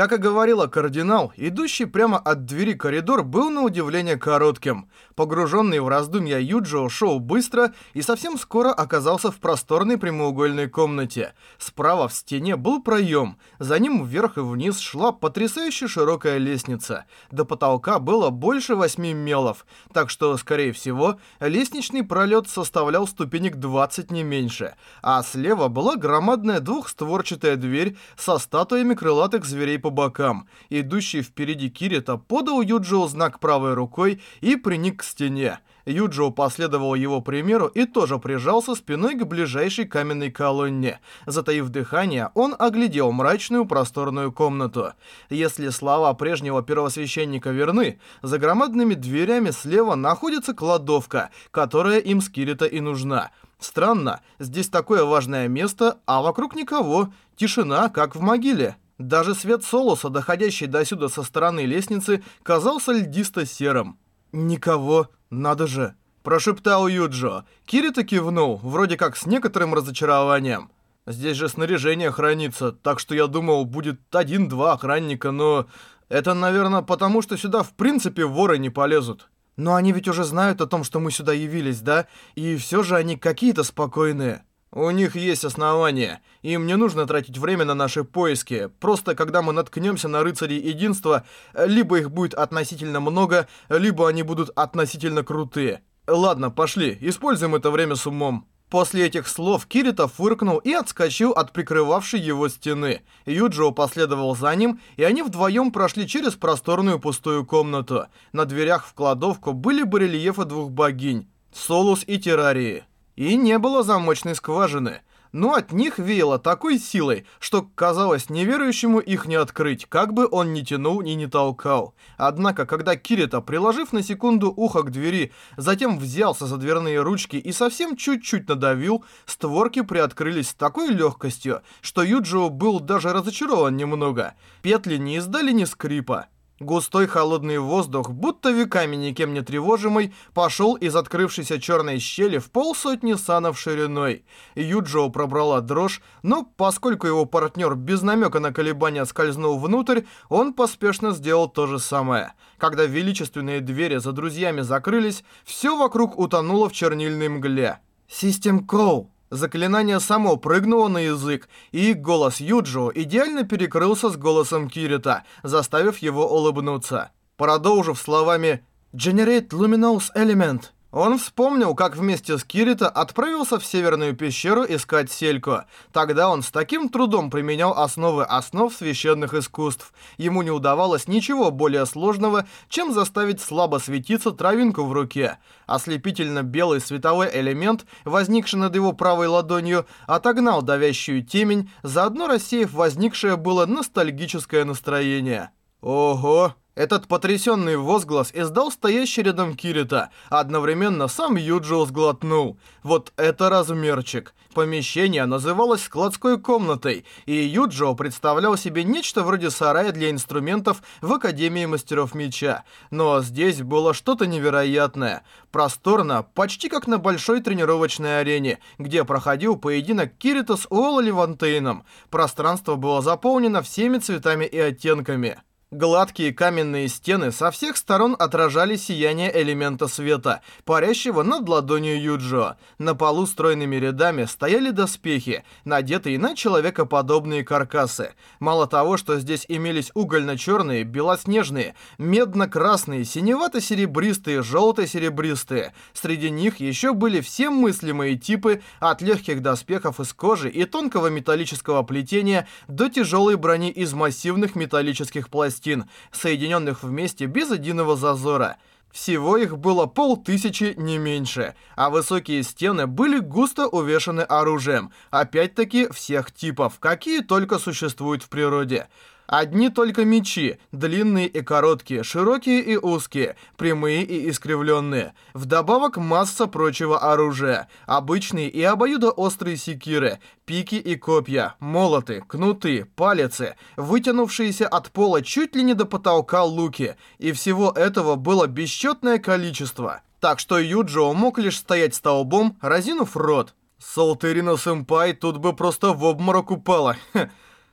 Как и говорила кардинал, идущий прямо от двери коридор был на удивление коротким. Погруженный в раздумья Юджио шел быстро и совсем скоро оказался в просторной прямоугольной комнате. Справа в стене был проем, за ним вверх и вниз шла потрясающе широкая лестница. До потолка было больше восьми мелов, так что, скорее всего, лестничный пролет составлял ступенек 20 не меньше, а слева была громадная двухстворчатая дверь со статуями крылатых зверей по бокам. Идущий впереди Кирита подал Юджио знак правой рукой и приник к стене. Юджио последовал его примеру и тоже прижался спиной к ближайшей каменной колонне. Затаив дыхание, он оглядел мрачную просторную комнату. Если слова прежнего первосвященника верны, за громадными дверями слева находится кладовка, которая им с Кирита и нужна. Странно, здесь такое важное место, а вокруг никого. Тишина, как в могиле. Даже свет Солоса, доходящий до сюда со стороны лестницы, казался льдисто-серым. «Никого, надо же!» – прошептал Юджо. Кирита кивнул, вроде как с некоторым разочарованием. «Здесь же снаряжение хранится, так что я думал, будет один-два охранника, но... Это, наверное, потому что сюда в принципе воры не полезут». «Но они ведь уже знают о том, что мы сюда явились, да? И все же они какие-то спокойные». У них есть основания. Им не нужно тратить время на наши поиски. Просто когда мы наткнемся на рыцарей единства, либо их будет относительно много, либо они будут относительно крутые. Ладно, пошли, используем это время с умом. После этих слов Кирита фыркнул и отскочил от прикрывавшей его стены. Юджио последовал за ним, и они вдвоем прошли через просторную пустую комнату. На дверях в кладовку были барельефы двух богинь — Солус и Террарии. И не было замочной скважины. Но от них веяло такой силой, что казалось неверующему их не открыть, как бы он ни тянул и не толкал. Однако, когда Кирита, приложив на секунду ухо к двери, затем взялся за дверные ручки и совсем чуть-чуть надавил, створки приоткрылись с такой легкостью, что Юджио был даже разочарован немного. Петли не издали ни скрипа. Густой холодный воздух, будто веками никем не тревожимый, пошел из открывшейся черной щели в полсотни санов шириной. Юджио пробрала дрожь, но поскольку его партнер без намека на колебания скользнул внутрь, он поспешно сделал то же самое. Когда величественные двери за друзьями закрылись, все вокруг утонуло в чернильной мгле. «Систем Кроу!» Заклинание само прыгнуло на язык, и голос Юджио идеально перекрылся с голосом Кирита, заставив его улыбнуться. Продолжив словами «Generate Luminous Element», он вспомнил, как вместе с Кирита отправился в Северную пещеру искать Сельку. Тогда он с таким трудом применял основы основ священных искусств. Ему не удавалось ничего более сложного, чем заставить слабо светиться травинку в руке. Ослепительно белый световой элемент, возникший над его правой ладонью, отогнал давящую темень, заодно рассеяв возникшее было ностальгическое настроение. «Ого!» Этот потрясенный возглас издал стоящий рядом Кирита, а одновременно сам Юджио сглотнул. Вот это размерчик. Помещение называлось складской комнатой, и Юджио представлял себе нечто вроде сарая для инструментов в Академии Мастеров Меча. Но здесь было что-то невероятное. Просторно, почти как на большой тренировочной арене, где проходил поединок Кирита с Уолла Левантейном. Пространство было заполнено всеми цветами и оттенками. Гладкие каменные стены со всех сторон отражали сияние элемента света, парящего над ладонью Юджо. На полу стройными рядами стояли доспехи, надетые на человекоподобные каркасы. Мало того, что здесь имелись угольно-черные, белоснежные, медно-красные, синевато-серебристые, желто-серебристые. Среди них еще были все мыслимые типы, от легких доспехов из кожи и тонкого металлического плетения до тяжелой брони из массивных металлических пластин пластин, соединенных вместе без единого зазора. Всего их было полтысячи, не меньше, а высокие стены были густо увешаны оружием, опять-таки всех типов, какие только существуют в природе. Одни только мечи, длинные и короткие, широкие и узкие, прямые и искривленные. Вдобавок масса прочего оружия, обычные и обоюдоострые секиры, пики и копья, молоты, кнуты, палицы, вытянувшиеся от пола чуть ли не до потолка луки. И всего этого было бесчетное количество. Так что Юджио мог лишь стоять столбом, разинув рот. Солтерина-сэмпай тут бы просто в обморок упала.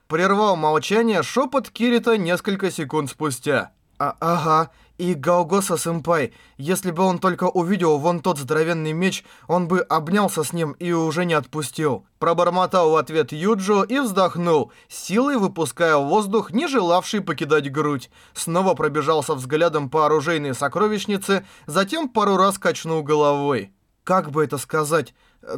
Прервал молчание шепот Кирита несколько секунд спустя. А «Ага, и Гаогоса-сэмпай, если бы он только увидел вон тот здоровенный меч, он бы обнялся с ним и уже не отпустил». Пробормотал в ответ Юджо и вздохнул, силой выпуская воздух, не желавший покидать грудь. Снова пробежался взглядом по оружейной сокровищнице, затем пару раз качнул головой. Как бы это сказать?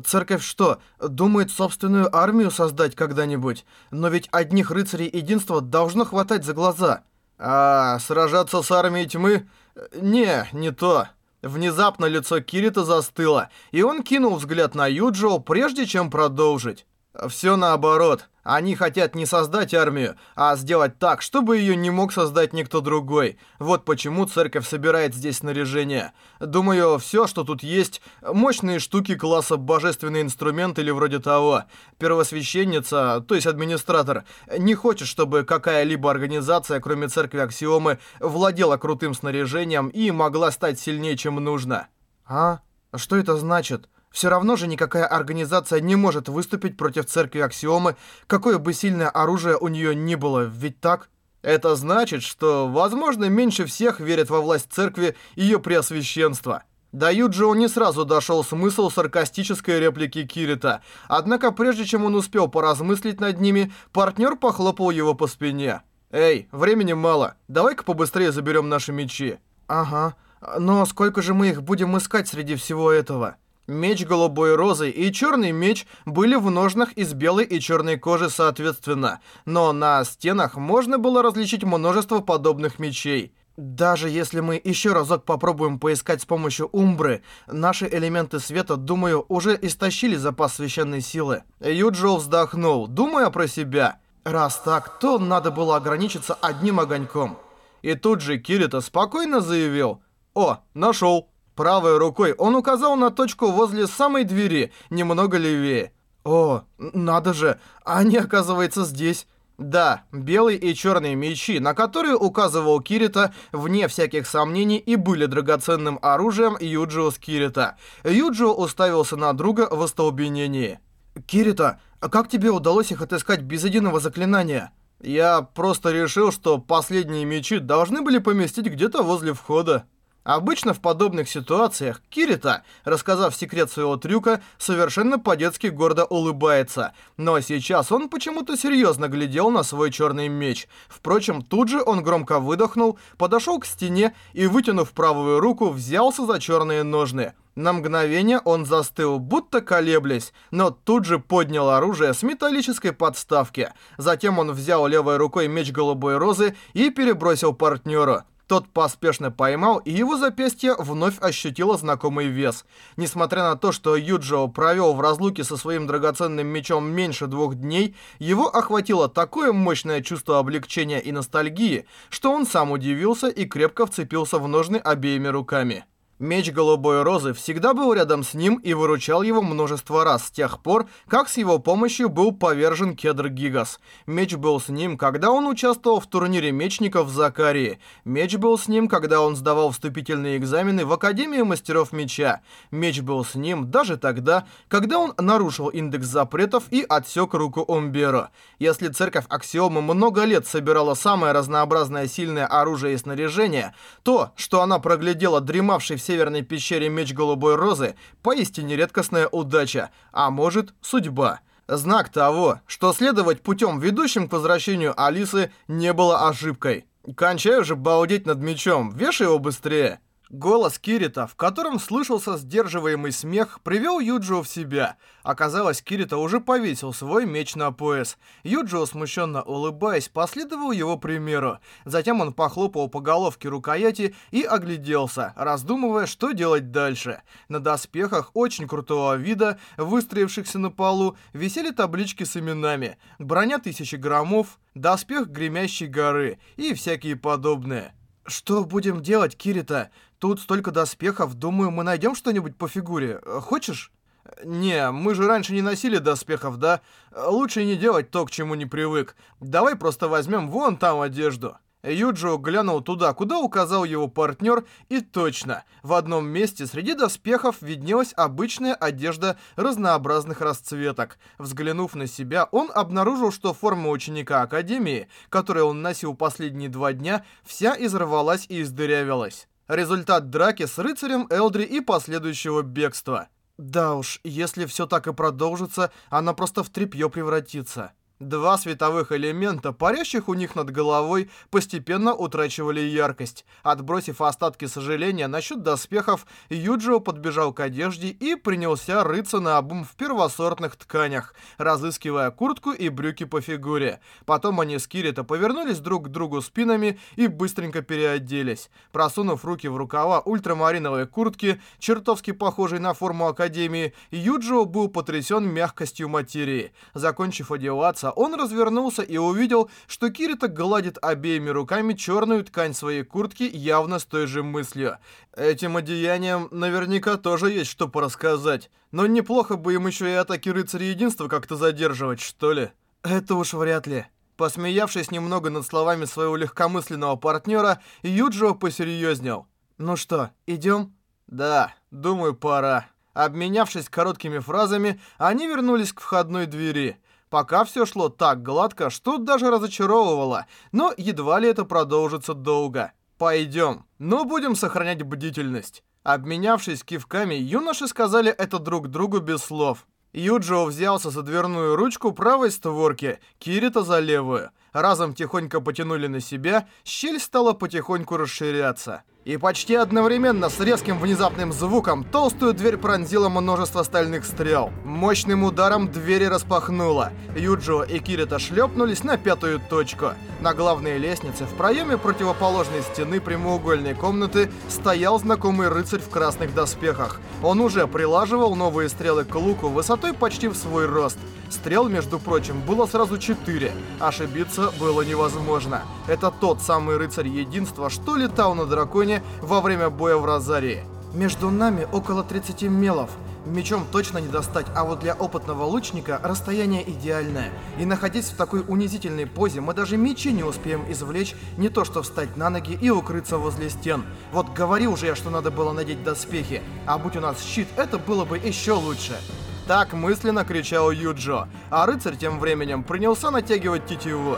Церковь что, думает собственную армию создать когда-нибудь? Но ведь одних рыцарей единства должно хватать за глаза. А сражаться с армией тьмы? Не, не то. Внезапно лицо Кирита застыло, и он кинул взгляд на Юджио, прежде чем продолжить. Все наоборот. Они хотят не создать армию, а сделать так, чтобы ее не мог создать никто другой. Вот почему церковь собирает здесь снаряжение. Думаю, все, что тут есть, мощные штуки класса божественный инструмент или вроде того. Первосвященница, то есть администратор, не хочет, чтобы какая-либо организация, кроме церкви Аксиомы, владела крутым снаряжением и могла стать сильнее, чем нужно. А? Что это значит? Все равно же никакая организация не может выступить против церкви Аксиомы, какое бы сильное оружие у нее ни было, ведь так? Это значит, что, возможно, меньше всех верят во власть церкви ее преосвященства. До Юджио не сразу дошел смысл саркастической реплики Кирита, однако прежде чем он успел поразмыслить над ними, партнер похлопал его по спине. «Эй, времени мало, давай-ка побыстрее заберем наши мечи». «Ага, но сколько же мы их будем искать среди всего этого?» Меч голубой розы и черный меч были в ножнах из белой и черной кожи соответственно, но на стенах можно было различить множество подобных мечей. Даже если мы еще разок попробуем поискать с помощью Умбры, наши элементы света, думаю, уже истощили запас священной силы. Юджо вздохнул, думая про себя. Раз так, то надо было ограничиться одним огоньком. И тут же Кирита спокойно заявил. «О, нашел!» Правой рукой он указал на точку возле самой двери, немного левее. «О, надо же, они, оказывается, здесь». Да, белые и черные мечи, на которые указывал Кирита, вне всяких сомнений, и были драгоценным оружием Юджио с Кирита. Юджио уставился на друга в остолбенении. «Кирита, а как тебе удалось их отыскать без единого заклинания?» «Я просто решил, что последние мечи должны были поместить где-то возле входа». Обычно в подобных ситуациях Кирита, рассказав секрет своего трюка, совершенно по-детски гордо улыбается. Но сейчас он почему-то серьезно глядел на свой черный меч. Впрочем, тут же он громко выдохнул, подошел к стене и, вытянув правую руку, взялся за черные ножны. На мгновение он застыл, будто колеблясь, но тут же поднял оружие с металлической подставки. Затем он взял левой рукой меч голубой розы и перебросил партнеру. Тот поспешно поймал, и его запястье вновь ощутило знакомый вес. Несмотря на то, что Юджио провел в разлуке со своим драгоценным мечом меньше двух дней, его охватило такое мощное чувство облегчения и ностальгии, что он сам удивился и крепко вцепился в ножны обеими руками. Меч Голубой Розы всегда был рядом с ним и выручал его множество раз с тех пор, как с его помощью был повержен Кедр Гигас. Меч был с ним, когда он участвовал в турнире мечников в Закарии. Меч был с ним, когда он сдавал вступительные экзамены в Академию Мастеров Меча. Меч был с ним даже тогда, когда он нарушил индекс запретов и отсек руку Умберо. Если церковь Аксиомы много лет собирала самое разнообразное сильное оружие и снаряжение, то, что она проглядела дремавший в северной пещере меч Голубой Розы поистине редкостная удача, а может, судьба. Знак того, что следовать путем, ведущим к возвращению Алисы, не было ошибкой. Кончай уже балдеть над мечом, вешай его быстрее. Голос Кирита, в котором слышался сдерживаемый смех, привел Юджио в себя. Оказалось, Кирита уже повесил свой меч на пояс. Юджио, смущенно улыбаясь, последовал его примеру. Затем он похлопал по головке рукояти и огляделся, раздумывая, что делать дальше. На доспехах очень крутого вида, выстроившихся на полу, висели таблички с именами. Броня тысячи граммов, доспех гремящей горы и всякие подобные. «Что будем делать, Кирита? Тут столько доспехов, думаю, мы найдем что-нибудь по фигуре. Хочешь?» «Не, мы же раньше не носили доспехов, да? Лучше не делать то, к чему не привык. Давай просто возьмем вон там одежду». Юджио глянул туда, куда указал его партнер, и точно, в одном месте среди доспехов виднелась обычная одежда разнообразных расцветок. Взглянув на себя, он обнаружил, что форма ученика Академии, которую он носил последние два дня, вся изорвалась и издырявилась. Результат драки с рыцарем Элдри и последующего бегства. Да уж, если все так и продолжится, она просто в тряпье превратится. Два световых элемента, парящих у них над головой, постепенно утрачивали яркость. Отбросив остатки сожаления насчет доспехов, Юджио подбежал к одежде и принялся рыться на обум в первосортных тканях, разыскивая куртку и брюки по фигуре. Потом они с Кирита повернулись друг к другу спинами и быстренько переоделись. Просунув руки в рукава ультрамариновой куртки, чертовски похожей на форму Академии, Юджио был потрясен мягкостью материи. Закончив одеваться, он развернулся и увидел, что Кирита гладит обеими руками черную ткань своей куртки явно с той же мыслью. Этим одеянием наверняка тоже есть что порассказать, но неплохо бы им еще и атаки рыцаря единства как-то задерживать, что ли? Это уж вряд ли. Посмеявшись немного над словами своего легкомысленного партнера, Юджио посерьезнел. «Ну что, идем?» «Да, думаю, пора». Обменявшись короткими фразами, они вернулись к входной двери – Пока все шло так гладко, что даже разочаровывало, но едва ли это продолжится долго. Пойдем, но будем сохранять бдительность. Обменявшись кивками, юноши сказали это друг другу без слов. Юджио взялся за дверную ручку правой створки, Кирита за левую. Разом тихонько потянули на себя, щель стала потихоньку расширяться. И почти одновременно с резким внезапным звуком толстую дверь пронзила множество стальных стрел. Мощным ударом двери распахнуло. Юджио и Кирита шлепнулись на пятую точку. На главной лестнице в проеме противоположной стены прямоугольной комнаты стоял знакомый рыцарь в красных доспехах. Он уже прилаживал новые стрелы к луку высотой почти в свой рост. Стрел, между прочим, было сразу четыре. Ошибиться было невозможно. Это тот самый рыцарь единства, что летал на драконе во время боя в Розарии. Между нами около 30 мелов. Мечом точно не достать, а вот для опытного лучника расстояние идеальное. И находясь в такой унизительной позе, мы даже мечи не успеем извлечь, не то что встать на ноги и укрыться возле стен. Вот говорил же я, что надо было надеть доспехи, а будь у нас щит, это было бы еще лучше. Так мысленно кричал Юджо, а рыцарь тем временем принялся натягивать тетиву.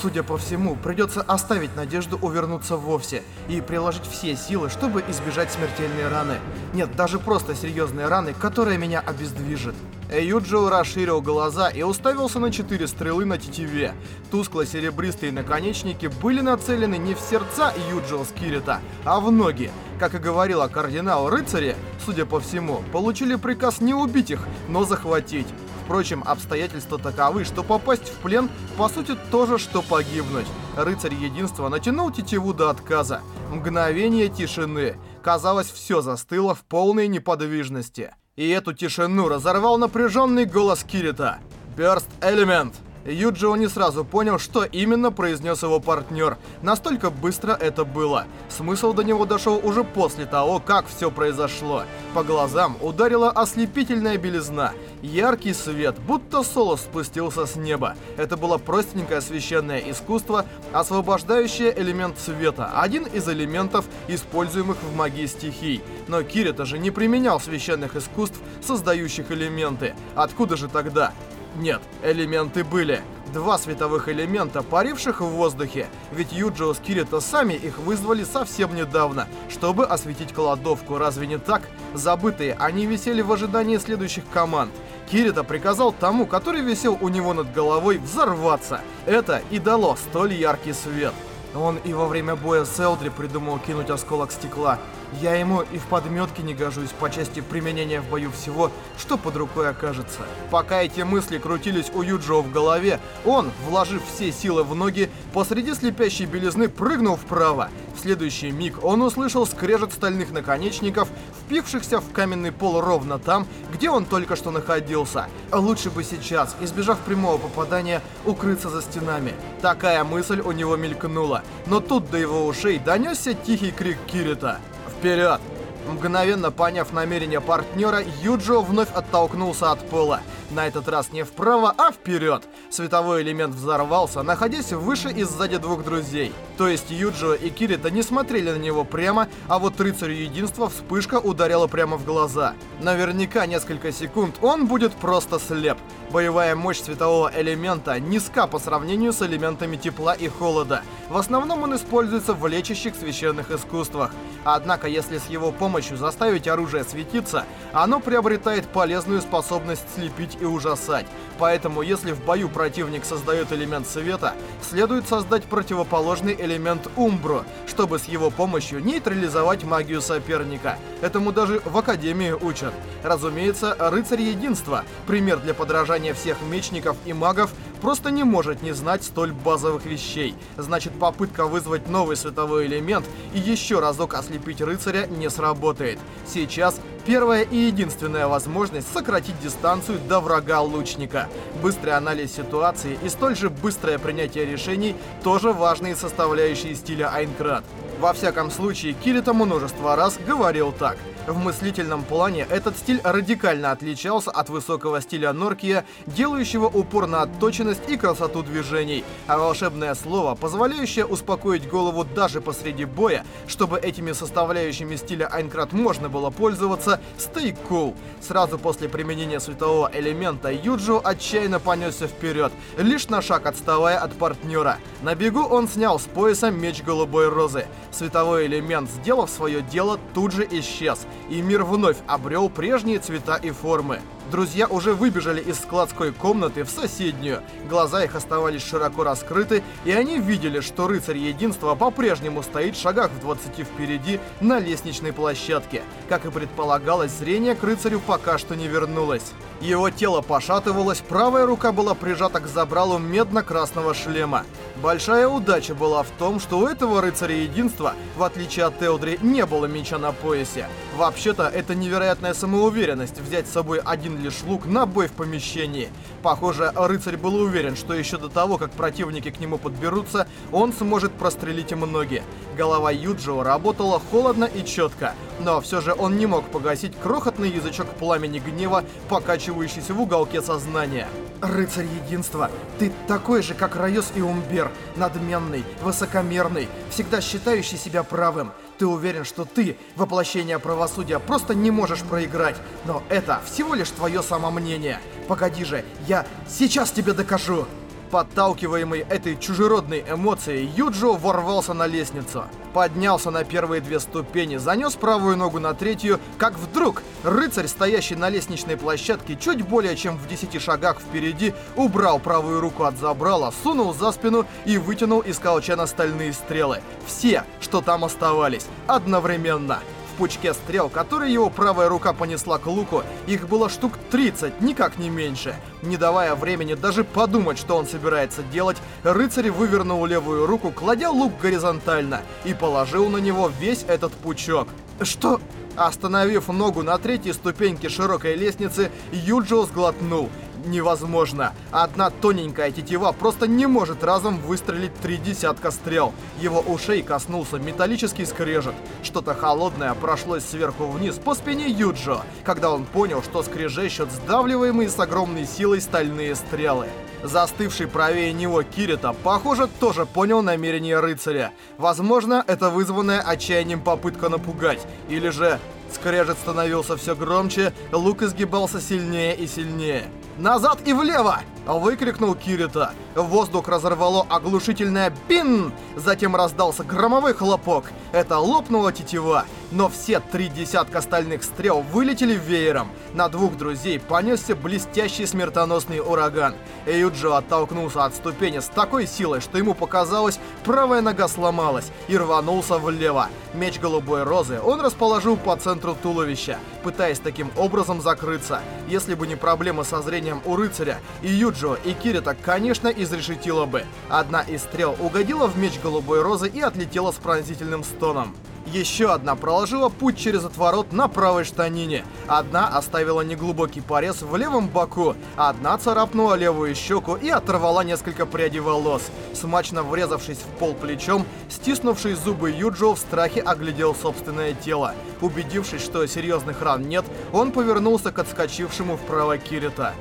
Судя по всему, придется оставить надежду увернуться вовсе и приложить все силы, чтобы избежать смертельной раны. Нет, даже просто серьезной раны, которая меня обездвижит. Эйюджио расширил глаза и уставился на четыре стрелы на тетиве. Тускло-серебристые наконечники были нацелены не в сердца Юджио Скирита, а в ноги. Как и говорила кардинал рыцари, судя по всему, получили приказ не убить их, но захватить. Впрочем, обстоятельства таковы, что попасть в плен, по сути, то же, что погибнуть. Рыцарь Единства натянул тетиву до отказа. Мгновение тишины. Казалось, все застыло в полной неподвижности. И эту тишину разорвал напряженный голос Кирита. «Бёрст Элемент!» Юджио не сразу понял, что именно произнес его партнер. Настолько быстро это было. Смысл до него дошел уже после того, как все произошло. По глазам ударила ослепительная белизна. Яркий свет, будто соло спустился с неба. Это было простенькое священное искусство, освобождающее элемент света, один из элементов, используемых в магии стихий. Но Кирита же не применял священных искусств, создающих элементы. Откуда же тогда? Нет, элементы были. Два световых элемента, паривших в воздухе. Ведь Юджио с Кирита сами их вызвали совсем недавно, чтобы осветить кладовку. Разве не так? Забытые, они висели в ожидании следующих команд. Кирита приказал тому, который висел у него над головой, взорваться. Это и дало столь яркий свет. Он и во время боя с Элдри придумал кинуть осколок стекла. Я ему и в подметке не гожусь по части применения в бою всего, что под рукой окажется. Пока эти мысли крутились у Юджио в голове, он, вложив все силы в ноги, посреди слепящей белизны прыгнул вправо. В следующий миг он услышал скрежет стальных наконечников, впившихся в каменный пол ровно там, где он только что находился. Лучше бы сейчас, избежав прямого попадания, укрыться за стенами. Такая мысль у него мелькнула. Но тут до его ушей донесся тихий крик Кирита. Вперед! Мгновенно поняв намерение партнера, Юджио вновь оттолкнулся от пола. На этот раз не вправо, а вперед. Световой элемент взорвался, находясь выше и сзади двух друзей. То есть Юджио и Кирита не смотрели на него прямо, а вот рыцарю единства вспышка ударила прямо в глаза. Наверняка несколько секунд он будет просто слеп. Боевая мощь светового элемента низка по сравнению с элементами тепла и холода. В основном он используется в лечащих священных искусствах. Однако, если с его помощью заставить оружие светиться, оно приобретает полезную способность слепить и ужасать. Поэтому, если в бою противник создает элемент света, следует создать противоположный элемент Умбру, чтобы с его помощью нейтрализовать магию соперника. Этому даже в Академии учат. Разумеется, Рыцарь Единства, пример для подражания всех мечников и магов, просто не может не знать столь базовых вещей. Значит, попытка вызвать новый световой элемент и еще разок ослепить рыцаря не сработает. Сейчас первая и единственная возможность сократить дистанцию до врага лучника. Быстрый анализ ситуации и столь же быстрое принятие решений тоже важные составляющие стиля Айнкрат. Во всяком случае, Кирита множество раз говорил так – в мыслительном плане этот стиль радикально отличался от высокого стиля Норкия, делающего упор на отточенность и красоту движений, а волшебное слово, позволяющее успокоить голову даже посреди боя, чтобы этими составляющими стиля Айнкрат можно было пользоваться, stay cool. Сразу после применения светового элемента Юджио отчаянно понесся вперед, лишь на шаг отставая от партнера. На бегу он снял с пояса меч голубой розы. Световой элемент, сделав свое дело, тут же исчез и мир вновь обрел прежние цвета и формы. Друзья уже выбежали из складской комнаты в соседнюю. Глаза их оставались широко раскрыты, и они видели, что рыцарь единства по-прежнему стоит в шагах в 20 впереди на лестничной площадке. Как и предполагалось, зрение к рыцарю пока что не вернулось. Его тело пошатывалось, правая рука была прижата к забралу медно-красного шлема. Большая удача была в том, что у этого рыцаря единства, в отличие от Теодри, не было меча на поясе. Вообще-то, это невероятная самоуверенность взять с собой один лишь лук на бой в помещении. Похоже, рыцарь был уверен, что еще до того, как противники к нему подберутся, он сможет прострелить им ноги. Голова Юджио работала холодно и четко, но все же он не мог погасить крохотный язычок пламени гнева, покачивающийся в уголке сознания. «Рыцарь единства, ты такой же, как Райос и Умбер, надменный, высокомерный, всегда считающий себя правым. Ты уверен, что ты, воплощение правосудия, просто не можешь проиграть. Но это всего лишь твое самомнение. Погоди же, я сейчас тебе докажу. Подталкиваемый этой чужеродной эмоцией, Юджо ворвался на лестницу. Поднялся на первые две ступени, занес правую ногу на третью, как вдруг рыцарь, стоящий на лестничной площадке чуть более чем в десяти шагах впереди, убрал правую руку от забрала, сунул за спину и вытянул из колчана стальные стрелы. Все, что там оставались, одновременно пучке стрел, которые его правая рука понесла к луку, их было штук 30, никак не меньше. Не давая времени даже подумать, что он собирается делать, рыцарь вывернул левую руку, кладя лук горизонтально, и положил на него весь этот пучок. Что? Остановив ногу на третьей ступеньке широкой лестницы, Юджио сглотнул невозможно. Одна тоненькая тетива просто не может разом выстрелить три десятка стрел. Его ушей коснулся металлический скрежет. Что-то холодное прошлось сверху вниз по спине Юджо, когда он понял, что скрежещут сдавливаемые с огромной силой стальные стрелы. Застывший правее него Кирита, похоже, тоже понял намерение рыцаря. Возможно, это вызванная отчаянием попытка напугать, или же Скрежет становился все громче, лук изгибался сильнее и сильнее. «Назад и влево!» — выкрикнул Кирита. Воздух разорвало оглушительное «бин!» Затем раздался громовой хлопок. Это лопнула тетива. Но все три десятка стальных стрел вылетели веером. На двух друзей понесся блестящий смертоносный ураган. Эйюджо оттолкнулся от ступени с такой силой, что ему показалось, правая нога сломалась и рванулся влево. Меч голубой розы он расположил по центру туловища, пытаясь таким образом закрыться. Если бы не проблема со зрением у рыцаря, и Юджо, и Кирита, конечно, изрешетила бы. Одна из стрел угодила в меч голубой розы и отлетела с пронзительным стоном. Еще одна проложила путь через отворот на правой штанине. Одна оставила неглубокий порез в левом боку. Одна царапнула левую щеку и оторвала несколько прядей волос. Смачно врезавшись в пол плечом, стиснувший зубы Юджо в страхе оглядел собственное тело. Убедившись, что серьезных ран нет, он повернулся к отскочившему вправо Кирита.